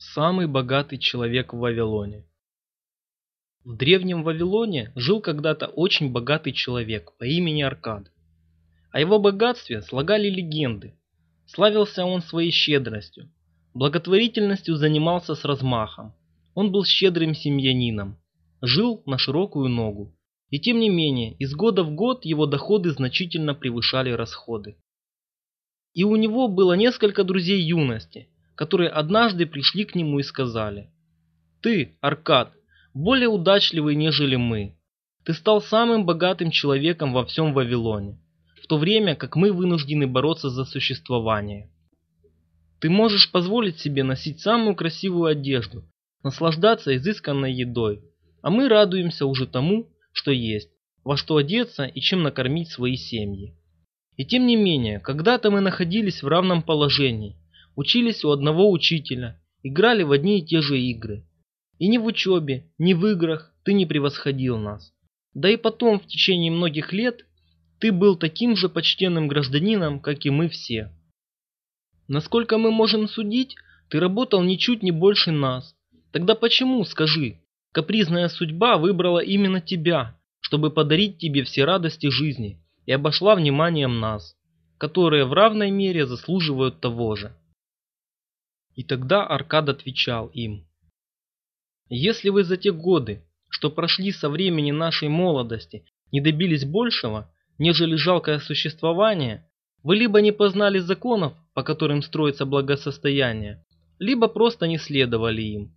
Самый богатый человек в Вавилоне. В древнем Вавилоне жил когда-то очень богатый человек по имени Аркад. О его богатстве слагали легенды. Славился он своей щедростью, благотворительностью занимался с размахом. Он был щедрым семьянином, жил на широкую ногу. И тем не менее, из года в год его доходы значительно превышали расходы. И у него было несколько друзей юности – которые однажды пришли к нему и сказали, «Ты, Аркад, более удачливый, нежели мы. Ты стал самым богатым человеком во всем Вавилоне, в то время как мы вынуждены бороться за существование. Ты можешь позволить себе носить самую красивую одежду, наслаждаться изысканной едой, а мы радуемся уже тому, что есть, во что одеться и чем накормить свои семьи. И тем не менее, когда-то мы находились в равном положении, учились у одного учителя, играли в одни и те же игры. И ни в учебе, ни в играх ты не превосходил нас. Да и потом, в течение многих лет, ты был таким же почтенным гражданином, как и мы все. Насколько мы можем судить, ты работал ничуть не больше нас. Тогда почему, скажи, капризная судьба выбрала именно тебя, чтобы подарить тебе все радости жизни и обошла вниманием нас, которые в равной мере заслуживают того же? И тогда Аркад отвечал им. Если вы за те годы, что прошли со времени нашей молодости, не добились большего, нежели жалкое существование, вы либо не познали законов, по которым строится благосостояние, либо просто не следовали им.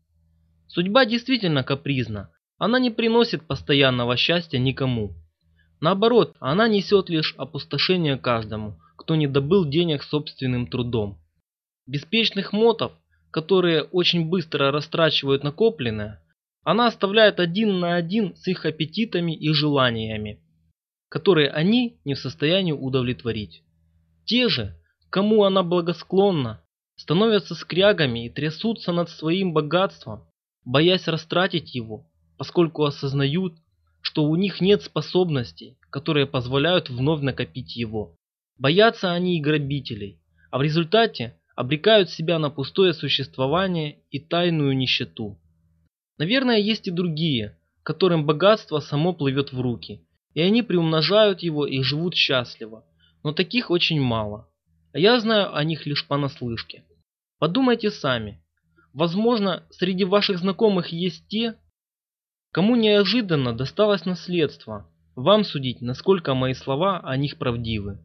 Судьба действительно капризна, она не приносит постоянного счастья никому. Наоборот, она несет лишь опустошение каждому, кто не добыл денег собственным трудом. Беспечных мотов, которые очень быстро растрачивают накопленное, она оставляет один на один с их аппетитами и желаниями, которые они не в состоянии удовлетворить. Те же, кому она благосклонна, становятся скрягами и трясутся над своим богатством, боясь растратить его, поскольку осознают, что у них нет способностей, которые позволяют вновь накопить его. Боятся они и грабителей, а в результате обрекают себя на пустое существование и тайную нищету. Наверное, есть и другие, которым богатство само плывет в руки, и они приумножают его и живут счастливо, но таких очень мало. А я знаю о них лишь понаслышке. Подумайте сами. Возможно, среди ваших знакомых есть те, кому неожиданно досталось наследство. Вам судить, насколько мои слова о них правдивы.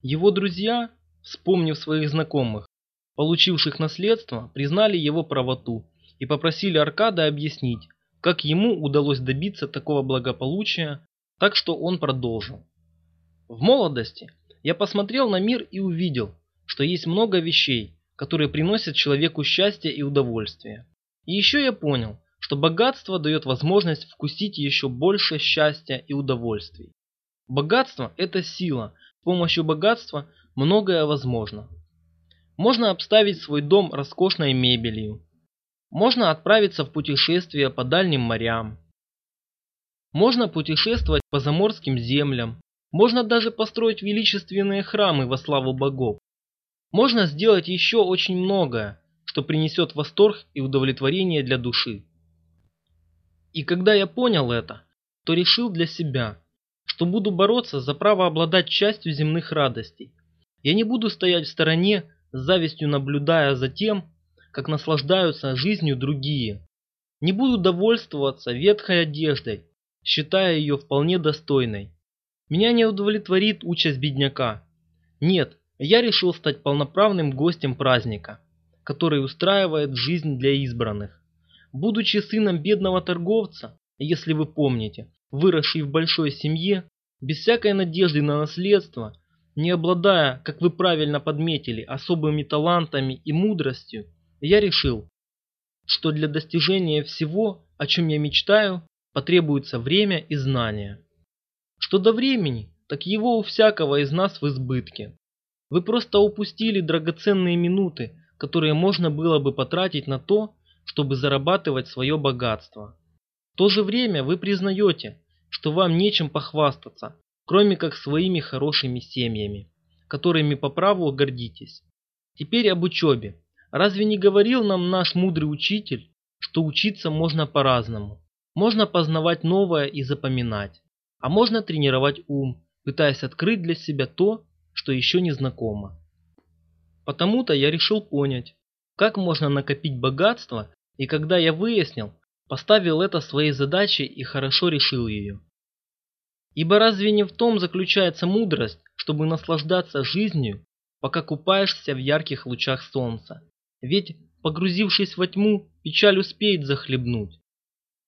Его друзья вспомнив своих знакомых, получивших наследство, признали его правоту и попросили Аркада объяснить, как ему удалось добиться такого благополучия, так что он продолжил. В молодости я посмотрел на мир и увидел, что есть много вещей, которые приносят человеку счастье и удовольствие. И еще я понял, что богатство дает возможность вкусить еще больше счастья и удовольствий. Богатство – это сила. С помощью богатства многое возможно. Можно обставить свой дом роскошной мебелью. Можно отправиться в путешествие по дальним морям. Можно путешествовать по заморским землям. Можно даже построить величественные храмы во славу богов. Можно сделать еще очень многое, что принесет восторг и удовлетворение для души. И когда я понял это, то решил для себя, что буду бороться за право обладать частью земных радостей, я не буду стоять в стороне, с завистью наблюдая за тем, как наслаждаются жизнью другие. Не буду довольствоваться ветхой одеждой, считая ее вполне достойной. Меня не удовлетворит участь бедняка. Нет, я решил стать полноправным гостем праздника, который устраивает жизнь для избранных. Будучи сыном бедного торговца, если вы помните, выросший в большой семье, без всякой надежды на наследство – не обладая, как вы правильно подметили, особыми талантами и мудростью, я решил, что для достижения всего, о чем я мечтаю, потребуется время и знания. Что до времени, так его у всякого из нас в избытке. Вы просто упустили драгоценные минуты, которые можно было бы потратить на то, чтобы зарабатывать свое богатство. В то же время вы признаете, что вам нечем похвастаться, кроме как своими хорошими семьями, которыми по праву гордитесь. Теперь об учебе. разве не говорил нам наш мудрый учитель, что учиться можно по-разному? Можно познавать новое и запоминать, а можно тренировать ум, пытаясь открыть для себя то, что еще не знакомо. Потому-то я решил понять, как можно накопить богатство, и когда я выяснил, поставил это своей задачей и хорошо решил ее. Ибо разве не в том заключается мудрость, чтобы наслаждаться жизнью, пока купаешься в ярких лучах солнца? Ведь, погрузившись во тьму, печаль успеет захлебнуть.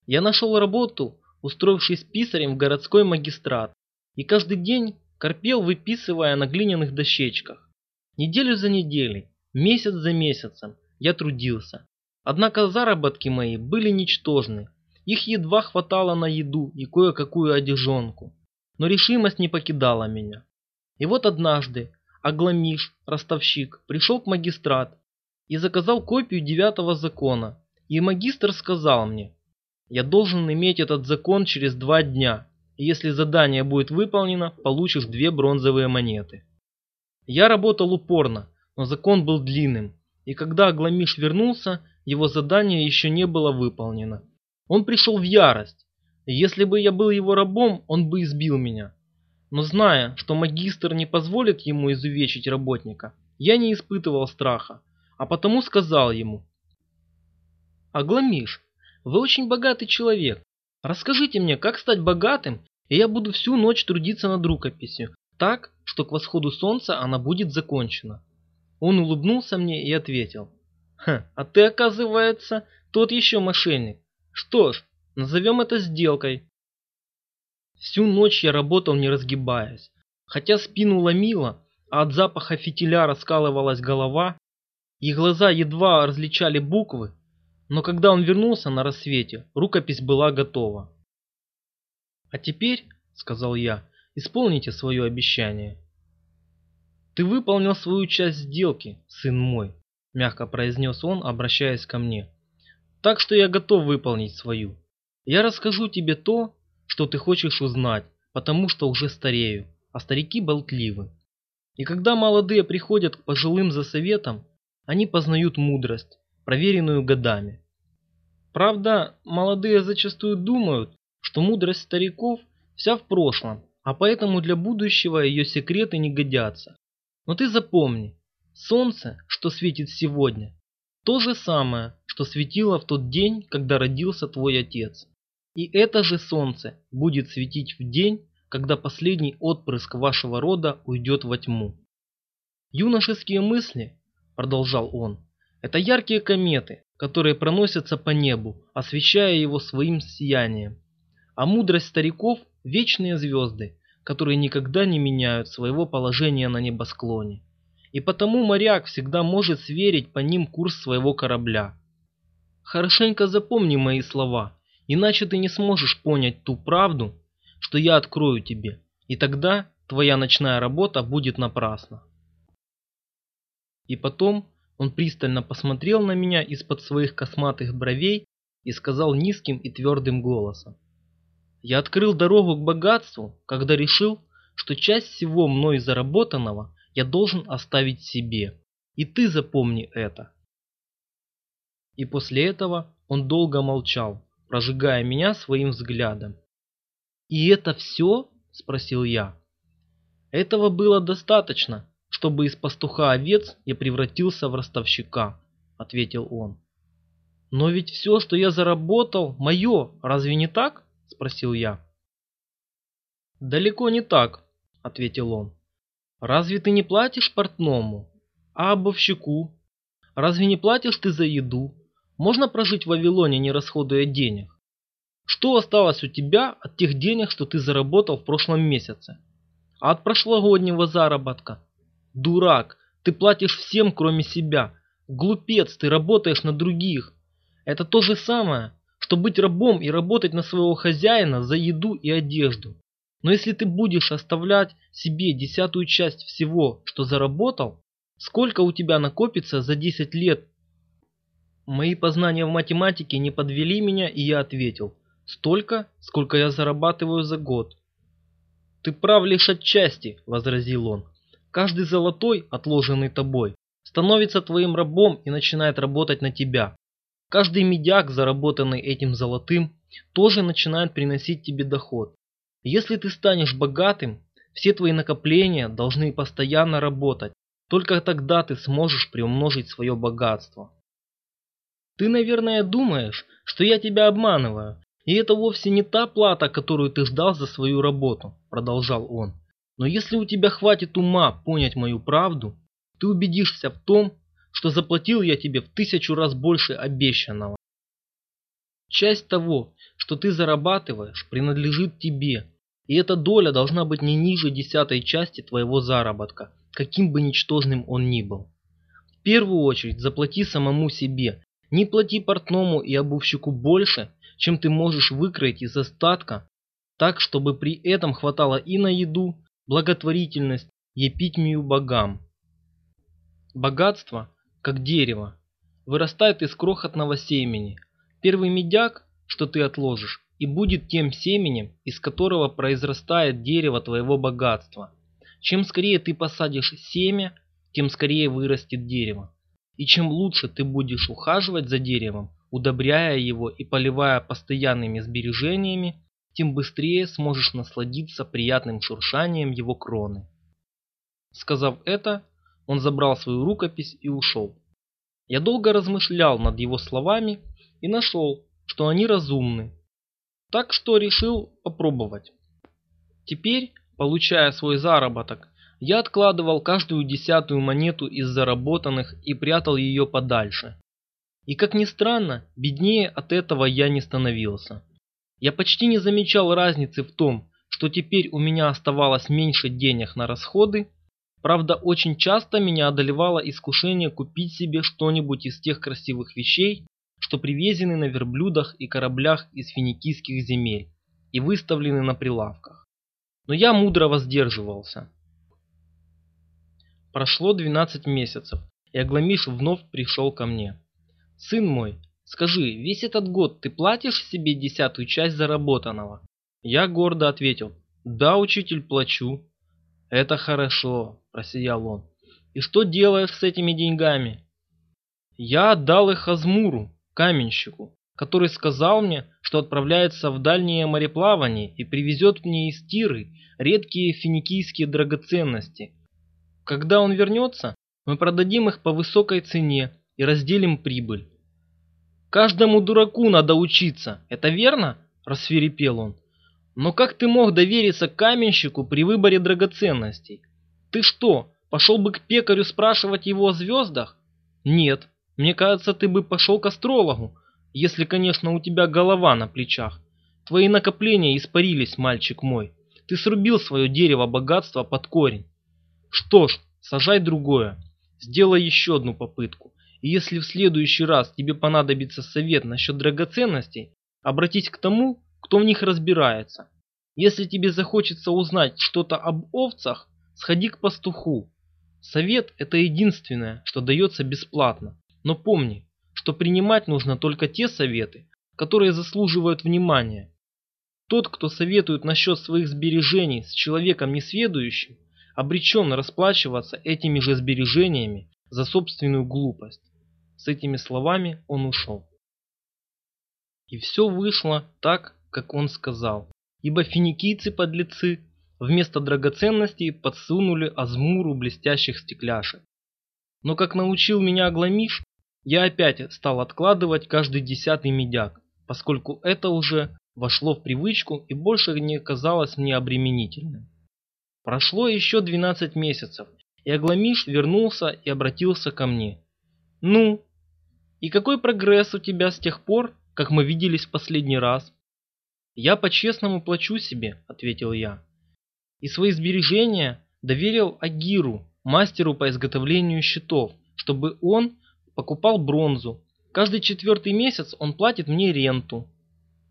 Я нашел работу, устроившись писарем в городской магистрат, и каждый день корпел, выписывая на глиняных дощечках. Неделю за неделей, месяц за месяцем я трудился. Однако заработки мои были ничтожны. Их едва хватало на еду и кое-какую одежонку. Но решимость не покидала меня. И вот однажды Агламиш, ростовщик, пришел к магистрат и заказал копию девятого закона. И магистр сказал мне, я должен иметь этот закон через два дня, и если задание будет выполнено, получишь две бронзовые монеты. Я работал упорно, но закон был длинным, и когда Агламиш вернулся, его задание еще не было выполнено. Он пришел в ярость, если бы я был его рабом, он бы избил меня. Но зная, что магистр не позволит ему изувечить работника, я не испытывал страха, а потому сказал ему. «Агламиш, вы очень богатый человек. Расскажите мне, как стать богатым, и я буду всю ночь трудиться над рукописью, так, что к восходу солнца она будет закончена». Он улыбнулся мне и ответил. «Ха, а ты, оказывается, тот еще мошенник. Что ж, назовем это сделкой». Всю ночь я работал не разгибаясь. Хотя спину ломило, а от запаха фитиля раскалывалась голова, и глаза едва различали буквы, но когда он вернулся на рассвете, рукопись была готова. «А теперь, — сказал я, — исполните свое обещание». «Ты выполнил свою часть сделки, сын мой», — мягко произнес он, обращаясь ко мне. «Так что я готов выполнить свою. Я расскажу тебе то, что ты хочешь узнать, потому что уже старею, а старики болтливы. И когда молодые приходят к пожилым за советом, они познают мудрость, проверенную годами. Правда, молодые зачастую думают, что мудрость стариков вся в прошлом, а поэтому для будущего ее секреты не годятся. Но ты запомни, солнце, что светит сегодня, то же самое, что светило в тот день, когда родился твой отец. И это же солнце будет светить в день, когда последний отпрыск вашего рода уйдет во тьму. Юношеские мысли, продолжал он, это яркие кометы, которые проносятся по небу, освещая его своим сиянием. А мудрость стариков – вечные звезды, которые никогда не меняют своего положения на небосклоне. И потому моряк всегда может сверить по ним курс своего корабля. Хорошенько запомни мои слова, иначе ты не сможешь понять ту правду, что я открою тебе, и тогда твоя ночная работа будет напрасна. И потом он пристально посмотрел на меня из-под своих косматых бровей и сказал низким и твердым голосом. Я открыл дорогу к богатству, когда решил, что часть всего мной заработанного я должен оставить себе. И ты запомни это. И после этого он долго молчал, прожигая меня своим взглядом. «И это все?» – спросил я. «Этого было достаточно, чтобы из пастуха овец я превратился в ростовщика», – ответил он. «Но ведь все, что я заработал, мое, разве не так?» – спросил я. «Далеко не так», – ответил он. «Разве ты не платишь портному? А обовщику? Разве не платишь ты за еду? Можно прожить в Вавилоне, не расходуя денег? Что осталось у тебя от тех денег, что ты заработал в прошлом месяце? А от прошлогоднего заработка? Дурак, ты платишь всем, кроме себя. Глупец, ты работаешь на других. Это то же самое, что быть рабом и работать на своего хозяина за еду и одежду. Но если ты будешь оставлять себе десятую часть всего, что заработал, сколько у тебя накопится за 10 лет? Мои познания в математике не подвели меня, и я ответил, столько, сколько я зарабатываю за год. Ты прав лишь отчасти, возразил он. Каждый золотой, отложенный тобой, становится твоим рабом и начинает работать на тебя. Каждый медяк, заработанный этим золотым, тоже начинает приносить тебе доход. Если ты станешь богатым, все твои накопления должны постоянно работать. Только тогда ты сможешь приумножить свое богатство. Ты, наверное, думаешь, что я тебя обманываю, и это вовсе не та плата, которую ты ждал за свою работу, продолжал он. Но если у тебя хватит ума понять мою правду, ты убедишься в том, что заплатил я тебе в тысячу раз больше обещанного. Часть того, что ты зарабатываешь, принадлежит тебе, и эта доля должна быть не ниже десятой части твоего заработка, каким бы ничтожным он ни был. В первую очередь заплати самому себе, не плати портному и обувщику больше, чем ты можешь выкроить из остатка, так, чтобы при этом хватало и на еду, благотворительность, епитмию богам. Богатство как дерево, вырастает из крохотного семени. Первый медяк, что ты отложишь, и будет тем семенем, из которого произрастает дерево твоего богатства. Чем скорее ты посадишь семя, тем скорее вырастет дерево. И чем лучше ты будешь ухаживать за деревом, удобряя его и поливая постоянными сбережениями, тем быстрее сможешь насладиться приятным шуршанием его кроны. Сказав это, он забрал свою рукопись и ушел. Я долго размышлял над его словами и нашел, что они разумны. Так что решил попробовать. Теперь, получая свой заработок, я откладывал каждую десятую монету из заработанных и прятал ее подальше. И как ни странно, беднее от этого я не становился. Я почти не замечал разницы в том, что теперь у меня оставалось меньше денег на расходы, Правда, очень часто меня одолевало искушение купить себе что-нибудь из тех красивых вещей, что привезены на верблюдах и кораблях из финикийских земель и выставлены на прилавках. Но я мудро воздерживался. Прошло 12 месяцев, и Агламиш вновь пришел ко мне. «Сын мой, скажи, весь этот год ты платишь себе десятую часть заработанного?» Я гордо ответил, «Да, учитель, плачу». «Это хорошо. – просиял он. «И что делаешь с этими деньгами?» «Я отдал их Азмуру, каменщику, который сказал мне, что отправляется в дальнее мореплавание и привезет мне из Тиры редкие финикийские драгоценности. Когда он вернется, мы продадим их по высокой цене и разделим прибыль. «Каждому дураку надо учиться, это верно?» – рассверепел он. «Но как ты мог довериться каменщику при выборе драгоценностей? Ты что, пошел бы к пекарю спрашивать его о звездах? Нет, мне кажется, ты бы пошел к астрологу, если, конечно, у тебя голова на плечах. Твои накопления испарились, мальчик мой. Ты срубил свое дерево богатства под корень. Что ж, сажай другое. Сделай еще одну попытку. И если в следующий раз тебе понадобится совет насчет драгоценностей, обратись к тому, кто в них разбирается. Если тебе захочется узнать что-то об овцах, Сходи к пастуху. Совет – это единственное, что дается бесплатно. Но помни, что принимать нужно только те советы, которые заслуживают внимания. Тот, кто советует насчет своих сбережений с человеком несведущим, обречен расплачиваться этими же сбережениями за собственную глупость. С этими словами он ушел. И все вышло так, как он сказал, ибо финикийцы-подлецы Вместо драгоценностей подсунули Азмуру блестящих стекляшек. Но как научил меня Агламиш, я опять стал откладывать каждый десятый медяк, поскольку это уже вошло в привычку и больше не казалось мне обременительным. Прошло еще 12 месяцев, и Агламиш вернулся и обратился ко мне. «Ну, и какой прогресс у тебя с тех пор, как мы виделись в последний раз?» «Я по-честному плачу себе», — ответил я и свои сбережения доверил Агиру, мастеру по изготовлению щитов, чтобы он покупал бронзу. Каждый четвертый месяц он платит мне ренту.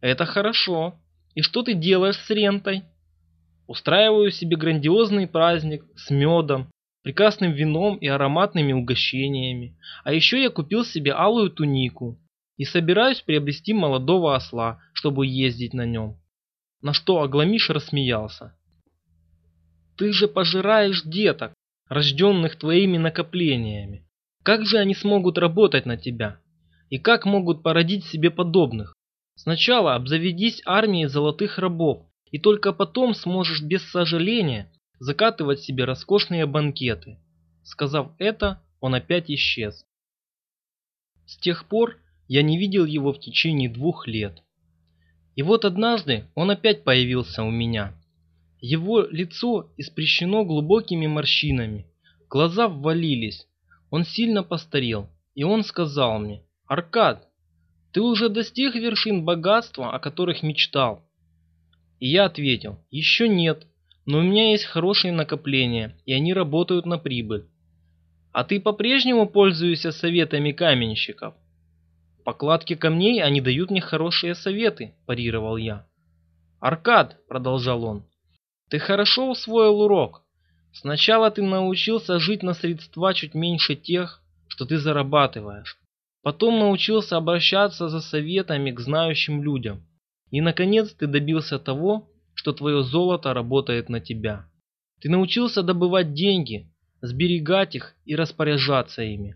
Это хорошо. И что ты делаешь с рентой? Устраиваю себе грандиозный праздник с медом, прекрасным вином и ароматными угощениями. А еще я купил себе алую тунику и собираюсь приобрести молодого осла, чтобы ездить на нем. На что Агламиш рассмеялся. Ты же пожираешь деток, рожденных твоими накоплениями. Как же они смогут работать на тебя? И как могут породить себе подобных? Сначала обзаведись армией золотых рабов, и только потом сможешь без сожаления закатывать себе роскошные банкеты. Сказав это, он опять исчез. С тех пор я не видел его в течение двух лет. И вот однажды он опять появился у меня. Его лицо испрещено глубокими морщинами, глаза ввалились, он сильно постарел, и он сказал мне, «Аркад, ты уже достиг вершин богатства, о которых мечтал?» И я ответил, «Еще нет, но у меня есть хорошие накопления, и они работают на прибыль». «А ты по-прежнему пользуешься советами каменщиков?» «Покладки камней они дают мне хорошие советы», – парировал я. «Аркад», – продолжал он, – «ты хорошо усвоил урок. Сначала ты научился жить на средства чуть меньше тех, что ты зарабатываешь. Потом научился обращаться за советами к знающим людям. И, наконец, ты добился того, что твое золото работает на тебя. Ты научился добывать деньги, сберегать их и распоряжаться ими.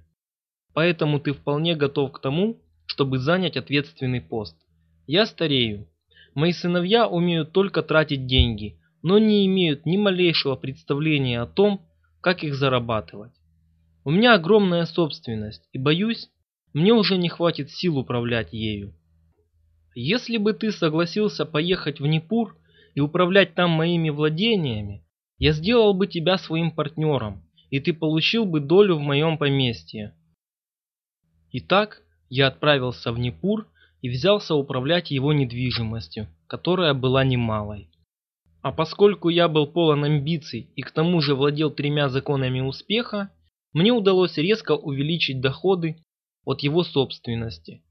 Поэтому ты вполне готов к тому, чтобы занять ответственный пост. Я старею. Мои сыновья умеют только тратить деньги, но не имеют ни малейшего представления о том, как их зарабатывать. У меня огромная собственность, и боюсь, мне уже не хватит сил управлять ею. Если бы ты согласился поехать в Непур и управлять там моими владениями, я сделал бы тебя своим партнером, и ты получил бы долю в моем поместье. Итак, я отправился в Непур и взялся управлять его недвижимостью, которая была немалой. А поскольку я был полон амбиций и к тому же владел тремя законами успеха, мне удалось резко увеличить доходы от его собственности.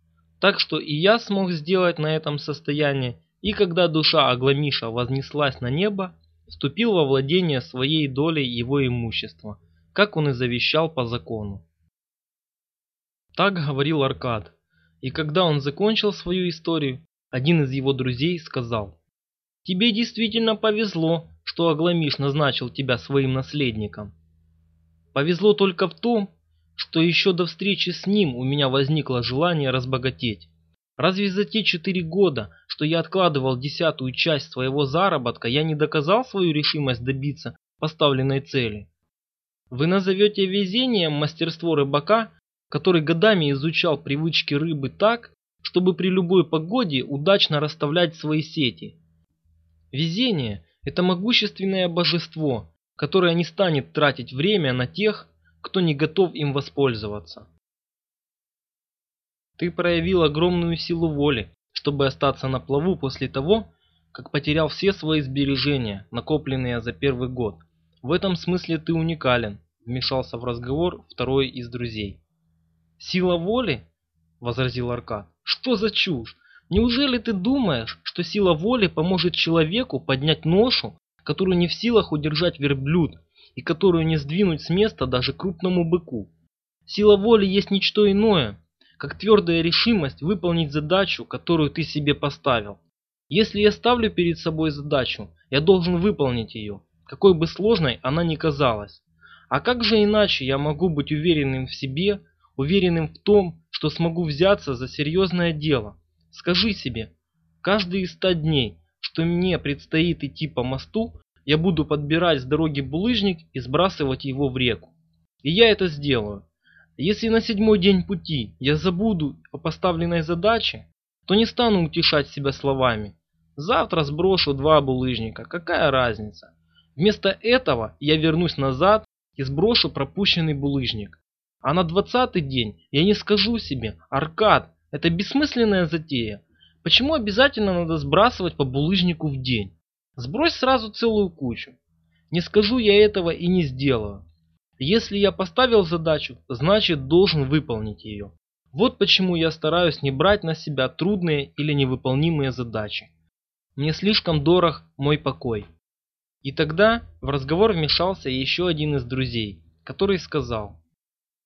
Так что и я смог сделать на этом состоянии, и когда душа Агламиша вознеслась на небо, вступил во владение своей долей его имущества, как он и завещал по закону. Так говорил Аркад, и когда он закончил свою историю, один из его друзей сказал – Тебе действительно повезло, что Агламиш назначил тебя своим наследником. Повезло только в том, что еще до встречи с ним у меня возникло желание разбогатеть. Разве за те четыре года, что я откладывал десятую часть своего заработка, я не доказал свою решимость добиться поставленной цели? Вы назовете везением мастерство рыбака, который годами изучал привычки рыбы так, чтобы при любой погоде удачно расставлять свои сети – Везение – это могущественное божество, которое не станет тратить время на тех, кто не готов им воспользоваться. Ты проявил огромную силу воли, чтобы остаться на плаву после того, как потерял все свои сбережения, накопленные за первый год. В этом смысле ты уникален, вмешался в разговор второй из друзей. Сила воли? возразил Аркад. Что за чушь? Неужели ты думаешь, что сила воли поможет человеку поднять ношу, которую не в силах удержать верблюд и которую не сдвинуть с места даже крупному быку? Сила воли есть ничто иное, как твердая решимость выполнить задачу, которую ты себе поставил. Если я ставлю перед собой задачу, я должен выполнить ее, какой бы сложной она ни казалась. А как же иначе я могу быть уверенным в себе, уверенным в том, что смогу взяться за серьезное дело? Скажи себе, каждые ста дней, что мне предстоит идти по мосту, я буду подбирать с дороги булыжник и сбрасывать его в реку. И я это сделаю. Если на седьмой день пути я забуду о поставленной задаче, то не стану утешать себя словами. Завтра сброшу два булыжника, какая разница? Вместо этого я вернусь назад и сброшу пропущенный булыжник. А на двадцатый день я не скажу себе, Аркад, это бессмысленная затея. Почему обязательно надо сбрасывать по булыжнику в день? Сбрось сразу целую кучу. Не скажу я этого и не сделаю. Если я поставил задачу, значит должен выполнить ее. Вот почему я стараюсь не брать на себя трудные или невыполнимые задачи. Мне слишком дорог мой покой. И тогда в разговор вмешался еще один из друзей, который сказал,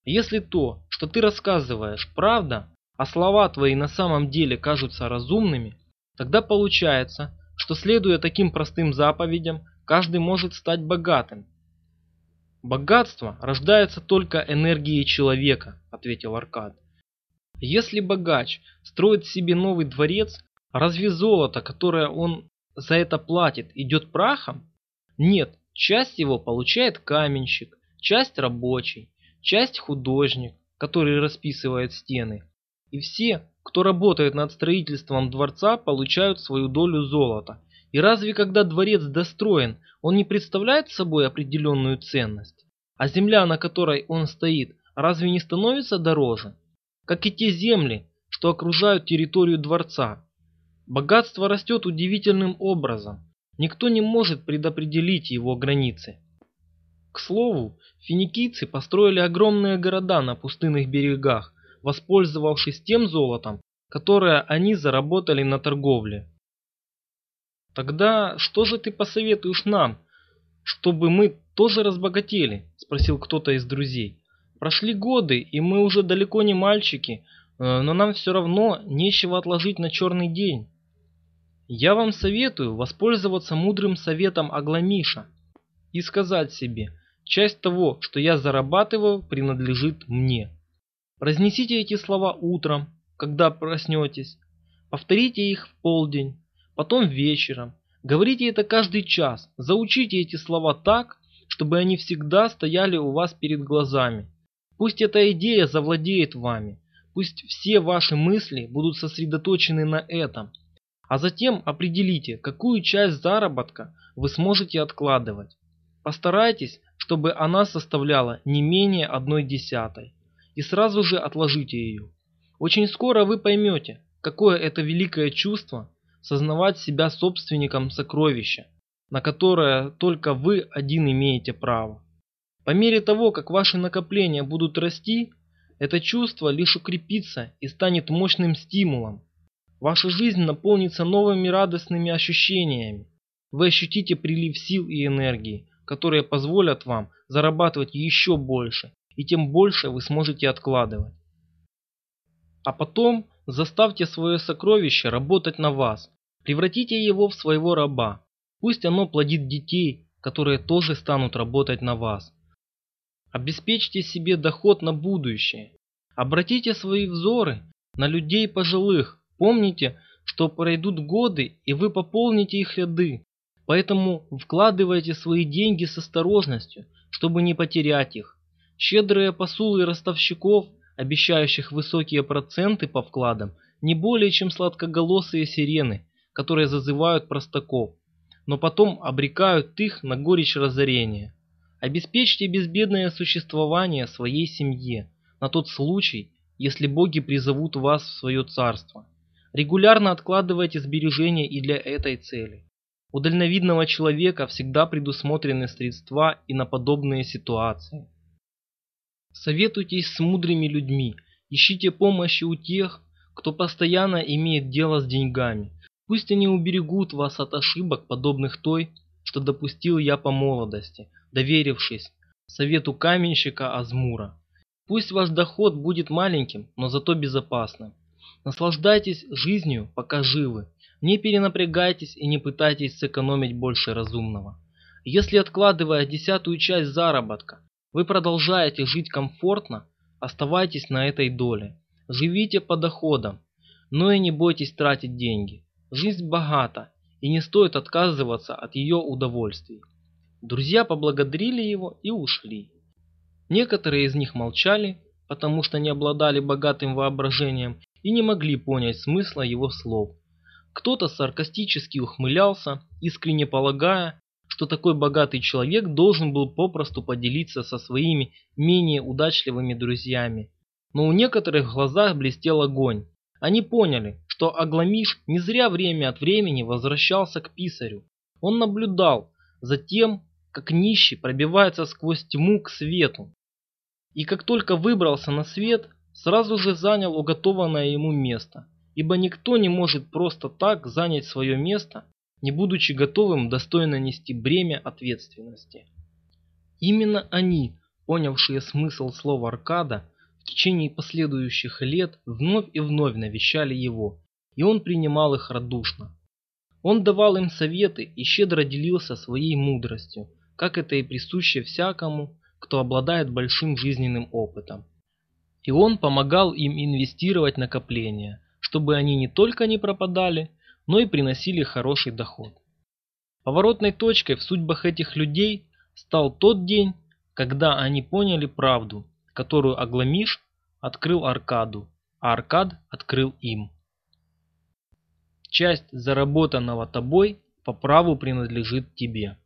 «Если то, что ты рассказываешь, правда, а слова твои на самом деле кажутся разумными, тогда получается, что следуя таким простым заповедям, каждый может стать богатым. Богатство рождается только энергией человека, ответил Аркад. Если богач строит себе новый дворец, разве золото, которое он за это платит, идет прахом? Нет, часть его получает каменщик, часть рабочий, часть художник, который расписывает стены. И все, кто работает над строительством дворца, получают свою долю золота. И разве когда дворец достроен, он не представляет собой определенную ценность? А земля, на которой он стоит, разве не становится дороже? Как и те земли, что окружают территорию дворца. Богатство растет удивительным образом. Никто не может предопределить его границы. К слову, финикийцы построили огромные города на пустынных берегах, воспользовавшись тем золотом, которое они заработали на торговле. «Тогда что же ты посоветуешь нам, чтобы мы тоже разбогатели?» – спросил кто-то из друзей. «Прошли годы, и мы уже далеко не мальчики, э, но нам все равно нечего отложить на черный день. Я вам советую воспользоваться мудрым советом Агламиша и сказать себе, часть того, что я зарабатываю, принадлежит мне». Разнесите эти слова утром, когда проснетесь. Повторите их в полдень, потом вечером. Говорите это каждый час. Заучите эти слова так, чтобы они всегда стояли у вас перед глазами. Пусть эта идея завладеет вами. Пусть все ваши мысли будут сосредоточены на этом. А затем определите, какую часть заработка вы сможете откладывать. Постарайтесь, чтобы она составляла не менее одной десятой и сразу же отложите ее. Очень скоро вы поймете, какое это великое чувство сознавать себя собственником сокровища, на которое только вы один имеете право. По мере того, как ваши накопления будут расти, это чувство лишь укрепится и станет мощным стимулом. Ваша жизнь наполнится новыми радостными ощущениями. Вы ощутите прилив сил и энергии, которые позволят вам зарабатывать еще больше и тем больше вы сможете откладывать. А потом заставьте свое сокровище работать на вас, превратите его в своего раба. Пусть оно плодит детей, которые тоже станут работать на вас. Обеспечьте себе доход на будущее. Обратите свои взоры на людей пожилых. Помните, что пройдут годы, и вы пополните их ряды. Поэтому вкладывайте свои деньги с осторожностью, чтобы не потерять их. Щедрые посулы ростовщиков, обещающих высокие проценты по вкладам, не более чем сладкоголосые сирены, которые зазывают простаков, но потом обрекают их на горечь разорения. Обеспечьте безбедное существование своей семье на тот случай, если боги призовут вас в свое царство. Регулярно откладывайте сбережения и для этой цели. У дальновидного человека всегда предусмотрены средства и на подобные ситуации. Советуйтесь с мудрыми людьми, ищите помощи у тех, кто постоянно имеет дело с деньгами. Пусть они уберегут вас от ошибок, подобных той, что допустил я по молодости, доверившись совету каменщика Азмура. Пусть ваш доход будет маленьким, но зато безопасным. Наслаждайтесь жизнью, пока живы. Не перенапрягайтесь и не пытайтесь сэкономить больше разумного. Если откладывая десятую часть заработка, вы продолжаете жить комфортно, оставайтесь на этой доле. Живите по доходам, но и не бойтесь тратить деньги. Жизнь богата, и не стоит отказываться от ее удовольствий. Друзья поблагодарили его и ушли. Некоторые из них молчали, потому что не обладали богатым воображением и не могли понять смысла его слов. Кто-то саркастически ухмылялся, искренне полагая, что такой богатый человек должен был попросту поделиться со своими менее удачливыми друзьями. Но у некоторых в глазах блестел огонь. Они поняли, что Агламиш не зря время от времени возвращался к писарю. Он наблюдал за тем, как нищий пробивается сквозь тьму к свету. И как только выбрался на свет, сразу же занял уготованное ему место. Ибо никто не может просто так занять свое место не будучи готовым достойно нести бремя ответственности. Именно они, понявшие смысл слова «аркада», в течение последующих лет вновь и вновь навещали его, и он принимал их радушно. Он давал им советы и щедро делился своей мудростью, как это и присуще всякому, кто обладает большим жизненным опытом. И он помогал им инвестировать накопления, чтобы они не только не пропадали, но и приносили хороший доход. Поворотной точкой в судьбах этих людей стал тот день, когда они поняли правду, которую Агламиш открыл Аркаду, а Аркад открыл им. Часть заработанного тобой по праву принадлежит тебе.